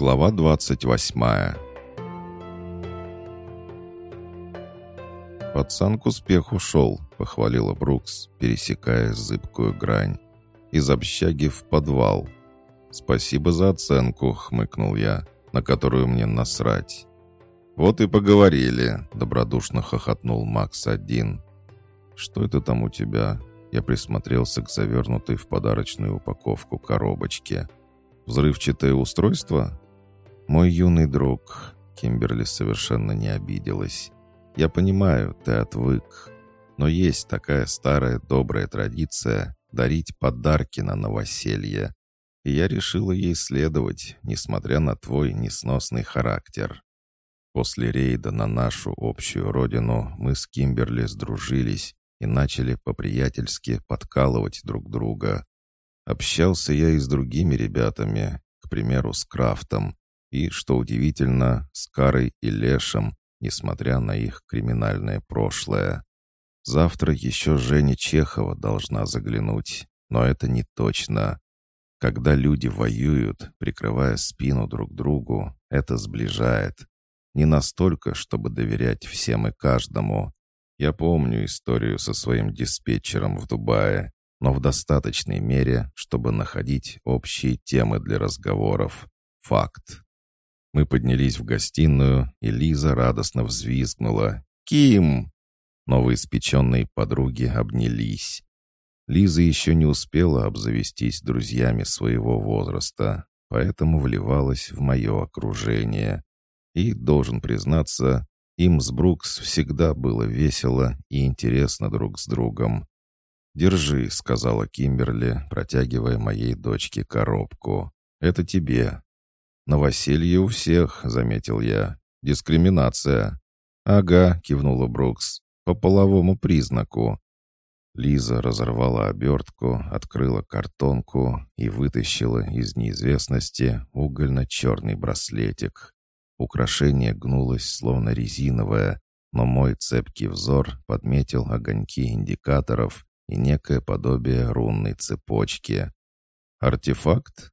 Глава 28 «Пацан к успеху шел», — похвалила Брукс, пересекая зыбкую грань. «Из общаги в подвал». «Спасибо за оценку», — хмыкнул я, на которую мне насрать. «Вот и поговорили», — добродушно хохотнул Макс-1. «Что это там у тебя?» Я присмотрелся к завернутой в подарочную упаковку коробочке. «Взрывчатое устройство?» «Мой юный друг», — Кимберли совершенно не обиделась. «Я понимаю, ты отвык, но есть такая старая добрая традиция дарить подарки на новоселье, и я решила ей следовать, несмотря на твой несносный характер». После рейда на нашу общую родину мы с Кимберли сдружились и начали по-приятельски подкалывать друг друга. Общался я и с другими ребятами, к примеру, с Крафтом, и, что удивительно, с Карой и Лешем, несмотря на их криминальное прошлое. Завтра еще Женя Чехова должна заглянуть, но это не точно. Когда люди воюют, прикрывая спину друг другу, это сближает. Не настолько, чтобы доверять всем и каждому, я помню историю со своим диспетчером в Дубае, но в достаточной мере, чтобы находить общие темы для разговоров. Факт. Мы поднялись в гостиную, и Лиза радостно взвизгнула. «Ким!» Новоиспеченные подруги обнялись. Лиза еще не успела обзавестись друзьями своего возраста, поэтому вливалась в мое окружение. И, должен признаться, им с Брукс всегда было весело и интересно друг с другом. «Держи», — сказала Кимберли, протягивая моей дочке коробку. «Это тебе». «Новоселье у всех», — заметил я. «Дискриминация». «Ага», — кивнула Брукс. «По половому признаку». Лиза разорвала обертку, открыла картонку и вытащила из неизвестности угольно-черный браслетик. Украшение гнулось, словно резиновое, но мой цепкий взор подметил огоньки индикаторов и некое подобие рунной цепочки. «Артефакт?»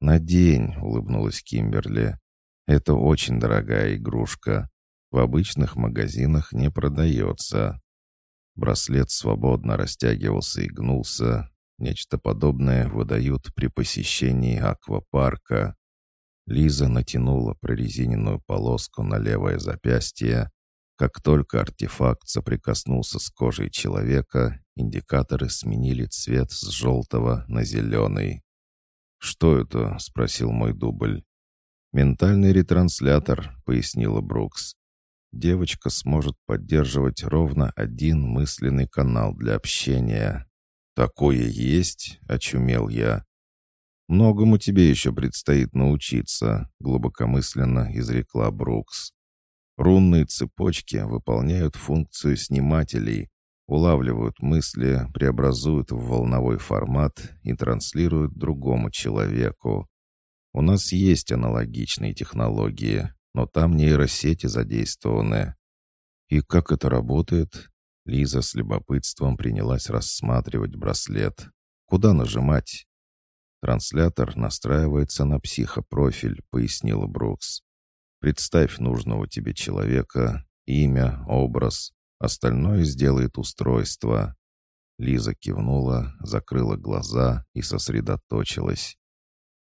«Надень», — улыбнулась Кимберли. «Это очень дорогая игрушка. В обычных магазинах не продается». Браслет свободно растягивался и гнулся. Нечто подобное выдают при посещении аквапарка. Лиза натянула прорезиненную полоску на левое запястье. Как только артефакт соприкоснулся с кожей человека, индикаторы сменили цвет с желтого на зеленый. «Что это?» — спросил мой дубль. «Ментальный ретранслятор», — пояснила Брукс. «Девочка сможет поддерживать ровно один мысленный канал для общения». «Такое есть?» — очумел я. «Многому тебе еще предстоит научиться», — глубокомысленно изрекла Брукс. «Рунные цепочки выполняют функцию снимателей, улавливают мысли, преобразуют в волновой формат и транслируют другому человеку. У нас есть аналогичные технологии, но там нейросети задействованы. И как это работает? Лиза с любопытством принялась рассматривать браслет. Куда нажимать? «Транслятор настраивается на психопрофиль», — пояснила Брукс. «Представь нужного тебе человека, имя, образ. Остальное сделает устройство». Лиза кивнула, закрыла глаза и сосредоточилась.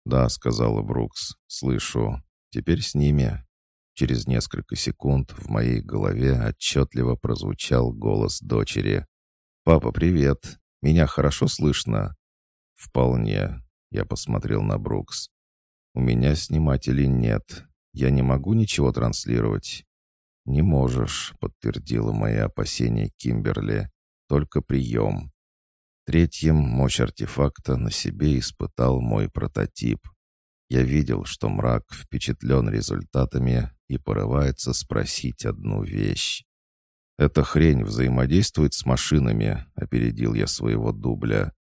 «Да», — сказала Брукс, — «слышу. Теперь с ними». Через несколько секунд в моей голове отчетливо прозвучал голос дочери. «Папа, привет. Меня хорошо слышно?» «Вполне. Я посмотрел на Брукс. «У меня снимателей нет. Я не могу ничего транслировать». «Не можешь», — подтвердила мои опасения Кимберли. «Только прием». Третьим мощь артефакта на себе испытал мой прототип. Я видел, что мрак впечатлен результатами и порывается спросить одну вещь. «Эта хрень взаимодействует с машинами», — опередил я своего дубля.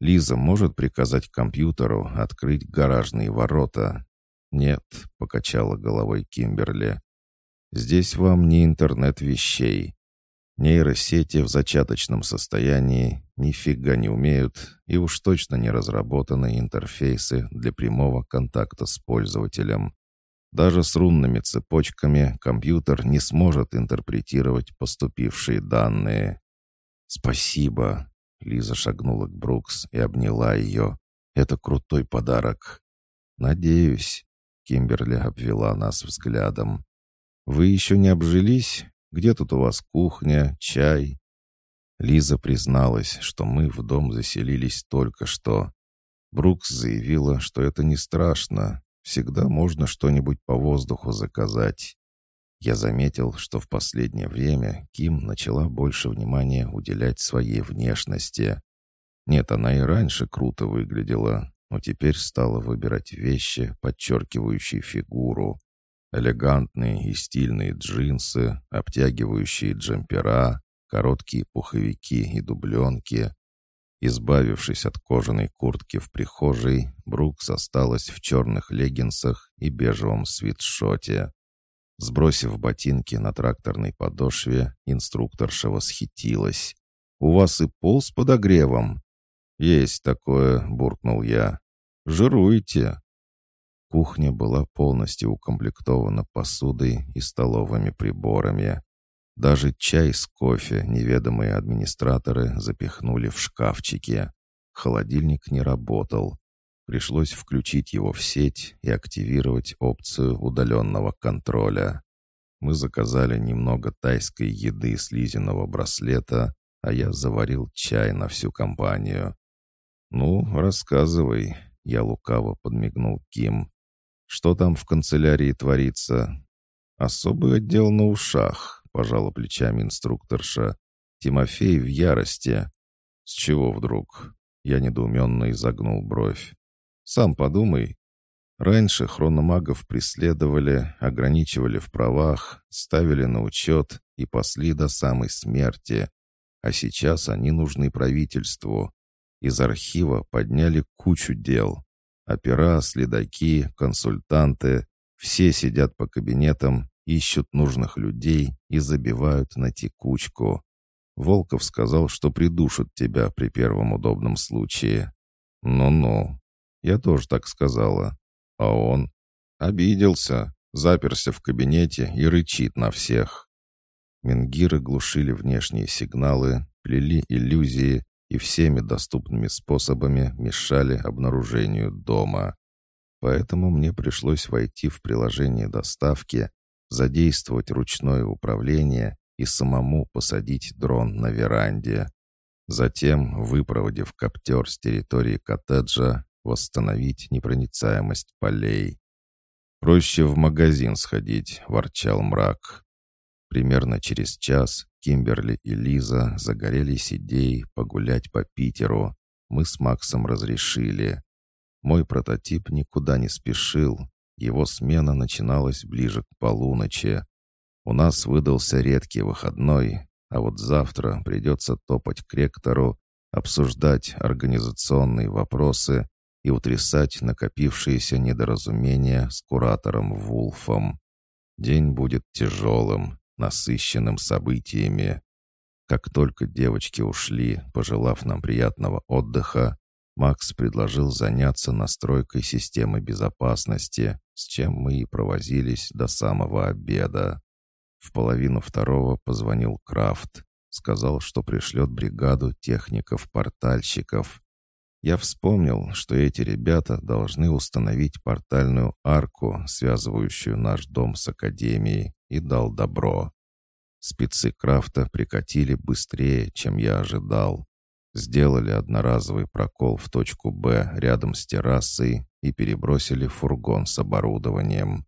Лиза может приказать компьютеру открыть гаражные ворота. «Нет», — покачала головой Кимберли. «Здесь вам не интернет вещей. Нейросети в зачаточном состоянии нифига не умеют и уж точно не разработаны интерфейсы для прямого контакта с пользователем. Даже с рунными цепочками компьютер не сможет интерпретировать поступившие данные. «Спасибо!» — Лиза шагнула к Брукс и обняла ее. «Это крутой подарок!» «Надеюсь!» — Кимберли обвела нас взглядом. «Вы еще не обжились? Где тут у вас кухня, чай?» Лиза призналась, что мы в дом заселились только что. Брукс заявила, что это не страшно, Всегда можно что-нибудь по воздуху заказать. Я заметил, что в последнее время Ким начала больше внимания уделять своей внешности. Нет, она и раньше круто выглядела, но теперь стала выбирать вещи, подчеркивающие фигуру. Элегантные и стильные джинсы, обтягивающие джемпера, короткие пуховики и дубленки, Избавившись от кожаной куртки в прихожей, Брукс осталась в черных леггинсах и бежевом свитшоте. Сбросив ботинки на тракторной подошве, инструкторша восхитилась. «У вас и пол с подогревом?» «Есть такое», — буркнул я. «Жируйте». Кухня была полностью укомплектована посудой и столовыми приборами. Даже чай с кофе неведомые администраторы запихнули в шкафчики. Холодильник не работал. Пришлось включить его в сеть и активировать опцию удаленного контроля. Мы заказали немного тайской еды с Лизиного браслета, а я заварил чай на всю компанию. «Ну, рассказывай», — я лукаво подмигнул Ким. «Что там в канцелярии творится?» «Особый отдел на ушах», — пожала плечами инструкторша. «Тимофей в ярости». «С чего вдруг?» Я недоуменно изогнул бровь. «Сам подумай. Раньше хрономагов преследовали, ограничивали в правах, ставили на учет и пасли до самой смерти. А сейчас они нужны правительству. Из архива подняли кучу дел. Опера, следаки, консультанты — все сидят по кабинетам ищут нужных людей и забивают на текучку. Волков сказал, что придушат тебя при первом удобном случае. Ну-ну, я тоже так сказала. А он обиделся, заперся в кабинете и рычит на всех. Менгиры глушили внешние сигналы, плели иллюзии и всеми доступными способами мешали обнаружению дома. Поэтому мне пришлось войти в приложение доставки задействовать ручное управление и самому посадить дрон на веранде. Затем, выпроводив коптер с территории коттеджа, восстановить непроницаемость полей. «Проще в магазин сходить», — ворчал мрак. Примерно через час Кимберли и Лиза загорелись идеей погулять по Питеру. Мы с Максом разрешили. Мой прототип никуда не спешил, его смена начиналась ближе к полуночи. У нас выдался редкий выходной, а вот завтра придется топать к ректору, обсуждать организационные вопросы и утрясать накопившиеся недоразумения с куратором Вулфом. День будет тяжелым, насыщенным событиями. Как только девочки ушли, пожелав нам приятного отдыха, Макс предложил заняться настройкой системы безопасности, с чем мы и провозились до самого обеда. В половину второго позвонил Крафт. Сказал, что пришлет бригаду техников-портальщиков. Я вспомнил, что эти ребята должны установить портальную арку, связывающую наш дом с Академией, и дал добро. Спецы Крафта прикатили быстрее, чем я ожидал. Сделали одноразовый прокол в точку «Б» рядом с террасой и перебросили фургон с оборудованием.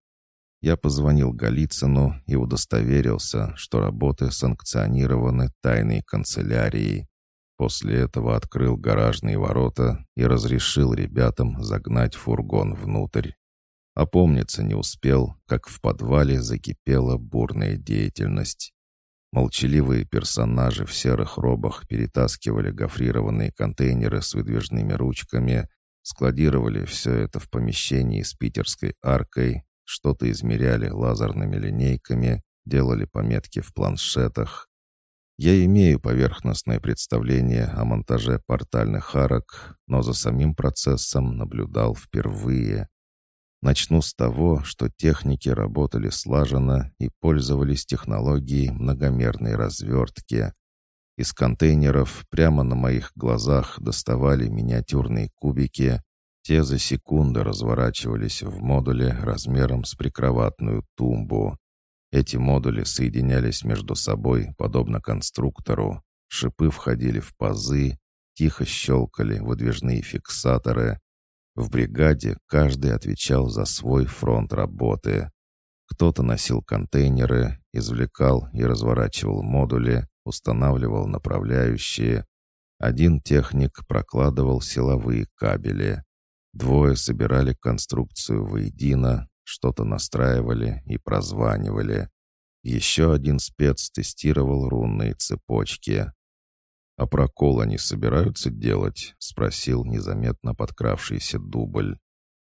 Я позвонил Голицыну и удостоверился, что работы санкционированы тайной канцелярией. После этого открыл гаражные ворота и разрешил ребятам загнать фургон внутрь. Опомниться не успел, как в подвале закипела бурная деятельность. Молчаливые персонажи в серых робах перетаскивали гофрированные контейнеры с выдвижными ручками, складировали все это в помещении с питерской аркой, что-то измеряли лазерными линейками, делали пометки в планшетах. Я имею поверхностное представление о монтаже портальных арок, но за самим процессом наблюдал впервые. Начну с того, что техники работали слаженно и пользовались технологией многомерной развертки. Из контейнеров прямо на моих глазах доставали миниатюрные кубики, те за секунды разворачивались в модуле размером с прикроватную тумбу. Эти модули соединялись между собой, подобно конструктору. Шипы входили в пазы, тихо щелкали выдвижные фиксаторы. В бригаде каждый отвечал за свой фронт работы. Кто-то носил контейнеры, извлекал и разворачивал модули, устанавливал направляющие. Один техник прокладывал силовые кабели. Двое собирали конструкцию воедино, что-то настраивали и прозванивали. Еще один спец тестировал рунные цепочки. «А прокол они собираются делать?» — спросил незаметно подкравшийся дубль.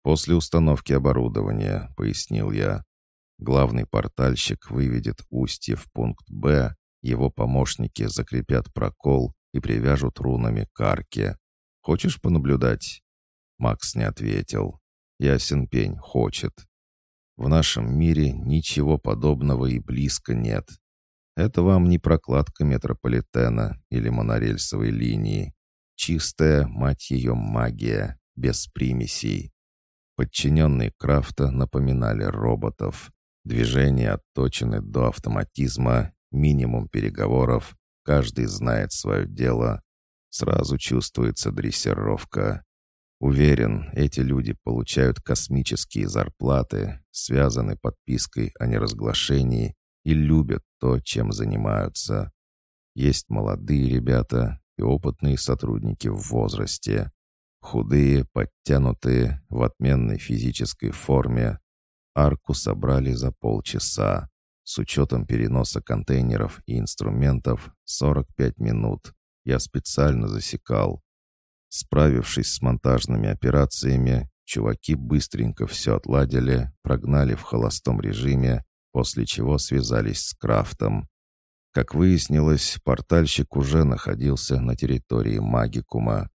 «После установки оборудования», — пояснил я. «Главный портальщик выведет устье в пункт «Б», его помощники закрепят прокол и привяжут рунами к арке. Хочешь понаблюдать?» Макс не ответил. Ясен пень, хочет. В нашем мире ничего подобного и близко нет. Это вам не прокладка метрополитена или монорельсовой линии. Чистая, мать ее, магия, без примесей. Подчиненные Крафта напоминали роботов. Движения отточены до автоматизма, минимум переговоров, каждый знает свое дело. Сразу чувствуется дрессировка. Уверен, эти люди получают космические зарплаты, связаны подпиской о неразглашении и любят то, чем занимаются. Есть молодые ребята и опытные сотрудники в возрасте. Худые, подтянутые, в отменной физической форме. Арку собрали за полчаса. С учетом переноса контейнеров и инструментов 45 минут. Я специально засекал. Справившись с монтажными операциями, чуваки быстренько все отладили, прогнали в холостом режиме, после чего связались с Крафтом. Как выяснилось, портальщик уже находился на территории магикума.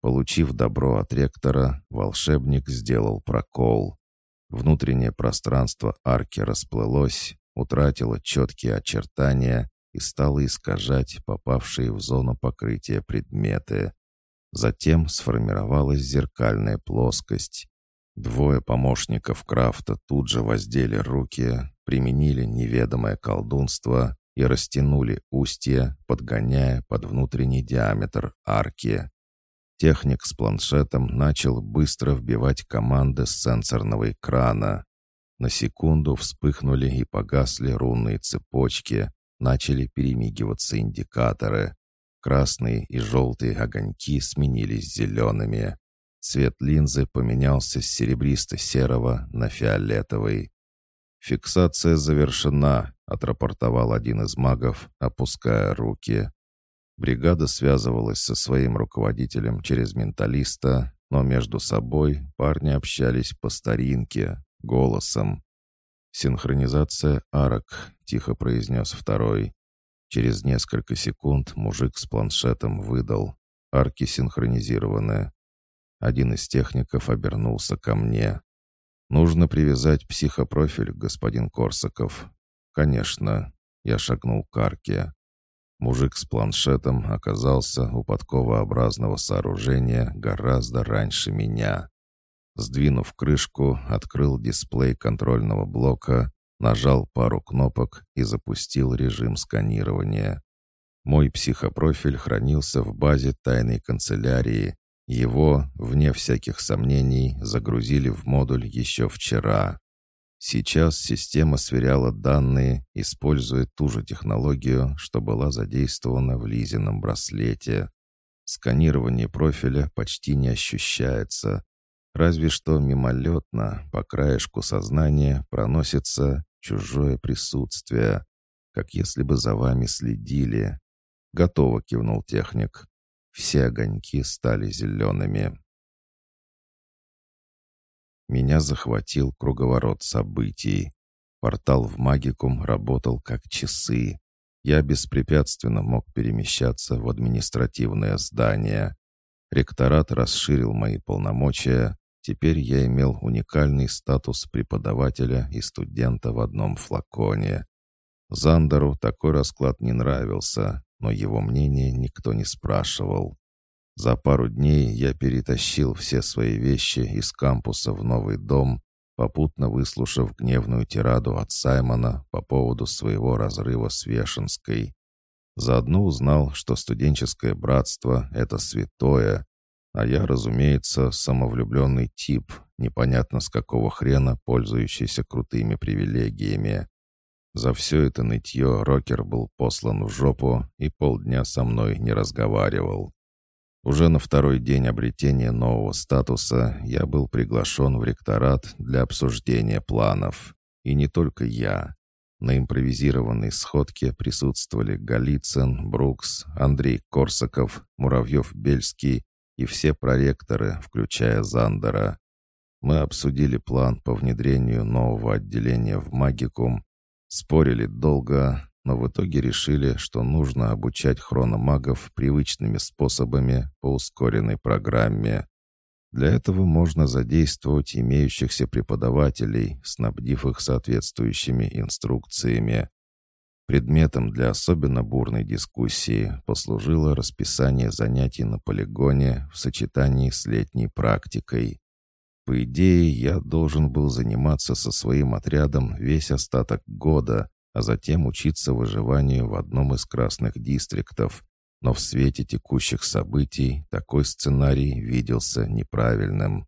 Получив добро от ректора, волшебник сделал прокол. Внутреннее пространство арки расплылось, утратило четкие очертания и стало искажать попавшие в зону покрытия предметы. Затем сформировалась зеркальная плоскость. Двое помощников Крафта тут же воздели руки, применили неведомое колдунство и растянули устье, подгоняя под внутренний диаметр арки. Техник с планшетом начал быстро вбивать команды с сенсорного экрана. На секунду вспыхнули и погасли рунные цепочки, начали перемигиваться индикаторы. Красные и желтые огоньки сменились зелеными. Цвет линзы поменялся с серебристо-серого на фиолетовый. «Фиксация завершена», — отрапортовал один из магов, опуская руки. Бригада связывалась со своим руководителем через менталиста, но между собой парни общались по старинке, голосом. «Синхронизация арок», — тихо произнес второй. Через несколько секунд мужик с планшетом выдал. Арки синхронизированы. Один из техников обернулся ко мне. «Нужно привязать психопрофиль, господин Корсаков». «Конечно». Я шагнул к арке. Мужик с планшетом оказался у подковообразного сооружения гораздо раньше меня. Сдвинув крышку, открыл дисплей контрольного блока нажал пару кнопок и запустил режим сканирования. Мой психопрофиль хранился в базе тайной канцелярии. Его, вне всяких сомнений, загрузили в модуль еще вчера. Сейчас система сверяла данные, используя ту же технологию, что была задействована в Лизином браслете. Сканирование профиля почти не ощущается, Разве что мимолетно, по краешку сознания, проносится чужое присутствие, как если бы за вами следили. «Готово», — кивнул техник. Все огоньки стали зелеными. Меня захватил круговорот событий. Портал в магикум работал как часы. Я беспрепятственно мог перемещаться в административное здание. Ректорат расширил мои полномочия, Теперь я имел уникальный статус преподавателя и студента в одном флаконе. Зандеру такой расклад не нравился, но его мнение никто не спрашивал. За пару дней я перетащил все свои вещи из кампуса в новый дом, попутно выслушав гневную тираду от Саймона по поводу своего разрыва с Вешенской. Заодно узнал, что студенческое братство — это святое, а я, разумеется, самовлюбленный тип, непонятно с какого хрена, пользующийся крутыми привилегиями. За все это нытье Рокер был послан в жопу и полдня со мной не разговаривал. Уже на второй день обретения нового статуса я был приглашен в ректорат для обсуждения планов. И не только я. На импровизированной сходке присутствовали Голицын, Брукс, Андрей Корсаков, Муравьев-Бельский и все проректоры, включая Зандера. Мы обсудили план по внедрению нового отделения в магикум, спорили долго, но в итоге решили, что нужно обучать хрономагов привычными способами по ускоренной программе. Для этого можно задействовать имеющихся преподавателей, снабдив их соответствующими инструкциями. Предметом для особенно бурной дискуссии послужило расписание занятий на полигоне в сочетании с летней практикой. По идее, я должен был заниматься со своим отрядом весь остаток года, а затем учиться выживанию в одном из красных дистриктов. Но в свете текущих событий такой сценарий виделся неправильным.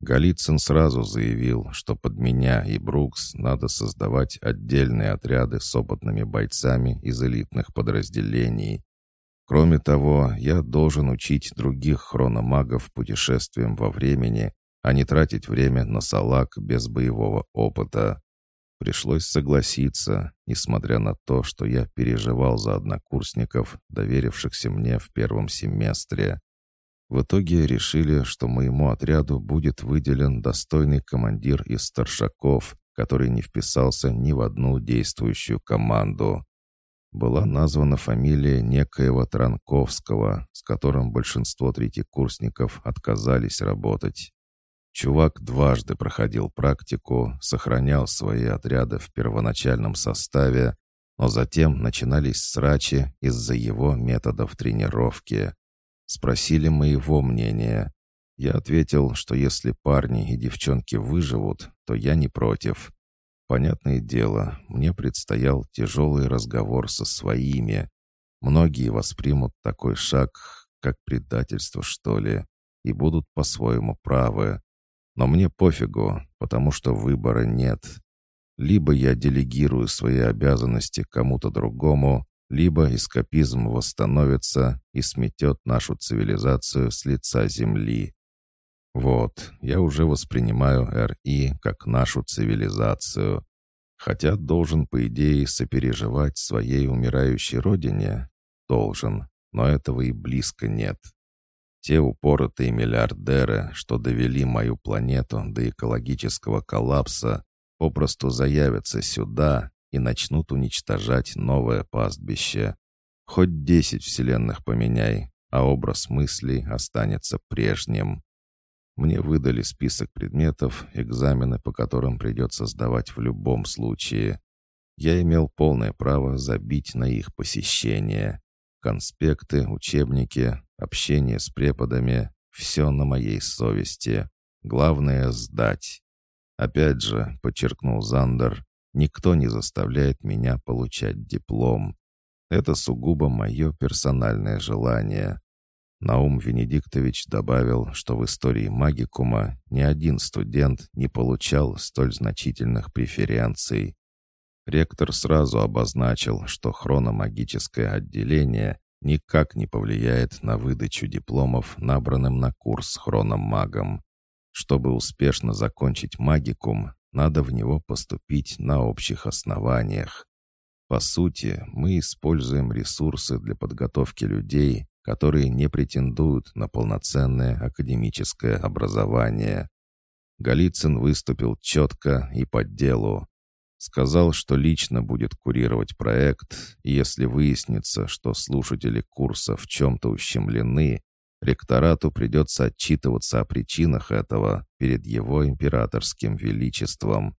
Голицын сразу заявил, что под меня и Брукс надо создавать отдельные отряды с опытными бойцами из элитных подразделений. Кроме того, я должен учить других хрономагов путешествиям во времени, а не тратить время на салак без боевого опыта. Пришлось согласиться, несмотря на то, что я переживал за однокурсников, доверившихся мне в первом семестре. В итоге решили, что моему отряду будет выделен достойный командир из старшаков, который не вписался ни в одну действующую команду. Была названа фамилия некоего Транковского, с которым большинство третьекурсников отказались работать. Чувак дважды проходил практику, сохранял свои отряды в первоначальном составе, но затем начинались срачи из-за его методов тренировки. Спросили моего мнения. Я ответил, что если парни и девчонки выживут, то я не против. Понятное дело, мне предстоял тяжелый разговор со своими. Многие воспримут такой шаг, как предательство, что ли, и будут по-своему правы. Но мне пофигу, потому что выбора нет. Либо я делегирую свои обязанности кому-то другому, либо эскапизм восстановится и сметет нашу цивилизацию с лица Земли. Вот, я уже воспринимаю РИ как нашу цивилизацию. Хотя должен, по идее, сопереживать своей умирающей родине. Должен, но этого и близко нет. Те упоротые миллиардеры, что довели мою планету до экологического коллапса, попросту заявятся сюда и начнут уничтожать новое пастбище. Хоть десять вселенных поменяй, а образ мыслей останется прежним. Мне выдали список предметов, экзамены по которым придется сдавать в любом случае. Я имел полное право забить на их посещение. Конспекты, учебники, общение с преподами — все на моей совести. Главное — сдать. Опять же, подчеркнул Зандер, Никто не заставляет меня получать диплом. Это сугубо мое персональное желание. Наум Венедиктович добавил, что в истории магикума ни один студент не получал столь значительных преференций. Ректор сразу обозначил, что хрономагическое отделение никак не повлияет на выдачу дипломов, набранным на курс хрономагом. Чтобы успешно закончить магикум, надо в него поступить на общих основаниях. По сути, мы используем ресурсы для подготовки людей, которые не претендуют на полноценное академическое образование. Голицын выступил четко и по делу. Сказал, что лично будет курировать проект, и если выяснится, что слушатели курса в чем-то ущемлены, Ректорату придется отчитываться о причинах этого перед его императорским величеством.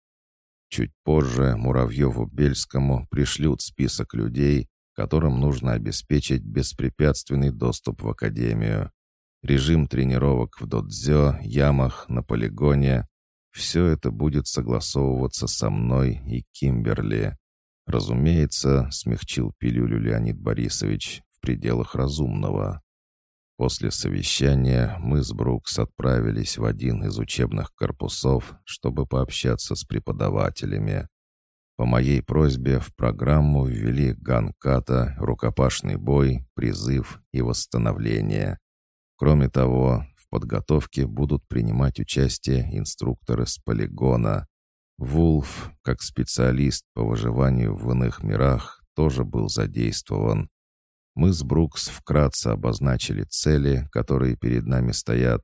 Чуть позже Муравьеву-Бельскому пришлют список людей, которым нужно обеспечить беспрепятственный доступ в Академию. Режим тренировок в додзё, ямах, на полигоне — все это будет согласовываться со мной и Кимберли. Разумеется, смягчил пилюлю Леонид Борисович в пределах разумного. После совещания мы с Брукс отправились в один из учебных корпусов, чтобы пообщаться с преподавателями. По моей просьбе в программу ввели ганката, рукопашный бой, призыв и восстановление. Кроме того, в подготовке будут принимать участие инструкторы с полигона. Вулф, как специалист по выживанию в иных мирах, тоже был задействован. Мы с Брукс вкратце обозначили цели, которые перед нами стоят,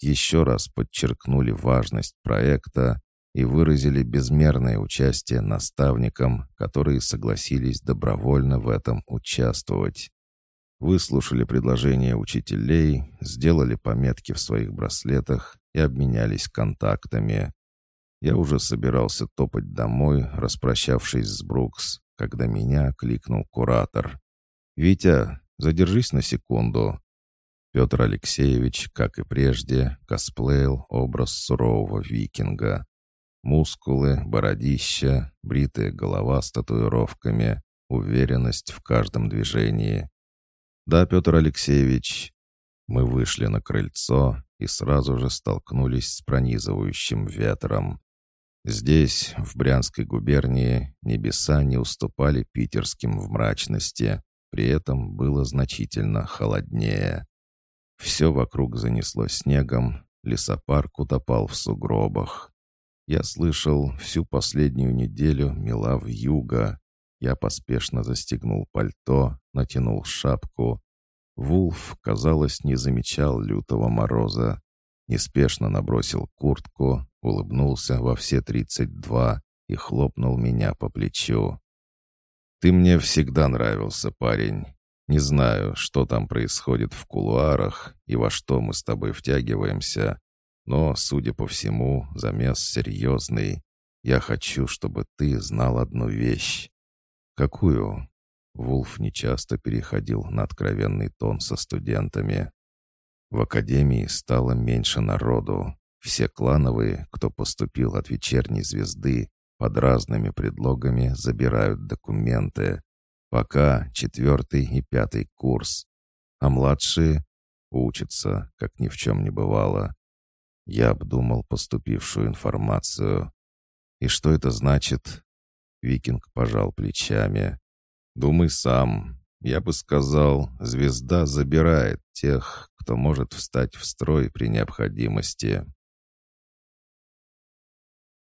еще раз подчеркнули важность проекта и выразили безмерное участие наставникам, которые согласились добровольно в этом участвовать. Выслушали предложения учителей, сделали пометки в своих браслетах и обменялись контактами. Я уже собирался топать домой, распрощавшись с Брукс, когда меня кликнул куратор. «Витя, задержись на секунду». Петр Алексеевич, как и прежде, косплеил образ сурового викинга. Мускулы, бородища, бритая голова с татуировками, уверенность в каждом движении. «Да, Петр Алексеевич». Мы вышли на крыльцо и сразу же столкнулись с пронизывающим ветром. Здесь, в Брянской губернии, небеса не уступали питерским в мрачности, при этом было значительно холоднее. Все вокруг занесло снегом, лесопарк утопал в сугробах. Я слышал, всю последнюю неделю мела в. Я поспешно застегнул пальто, натянул шапку. Вулф, казалось, не замечал лютого мороза. Неспешно набросил куртку, улыбнулся во все тридцать два и хлопнул меня по плечу. Ты мне всегда нравился, парень. Не знаю, что там происходит в кулуарах и во что мы с тобой втягиваемся, но, судя по всему, замес серьезный. Я хочу, чтобы ты знал одну вещь. Какую? Вулф нечасто переходил на откровенный тон со студентами. В академии стало меньше народу. Все клановые, кто поступил от вечерней звезды, под разными предлогами забирают документы. Пока четвертый и пятый курс. А младшие учатся, как ни в чем не бывало. Я обдумал поступившую информацию. И что это значит? Викинг пожал плечами. Думай сам. Я бы сказал, звезда забирает тех, кто может встать в строй при необходимости.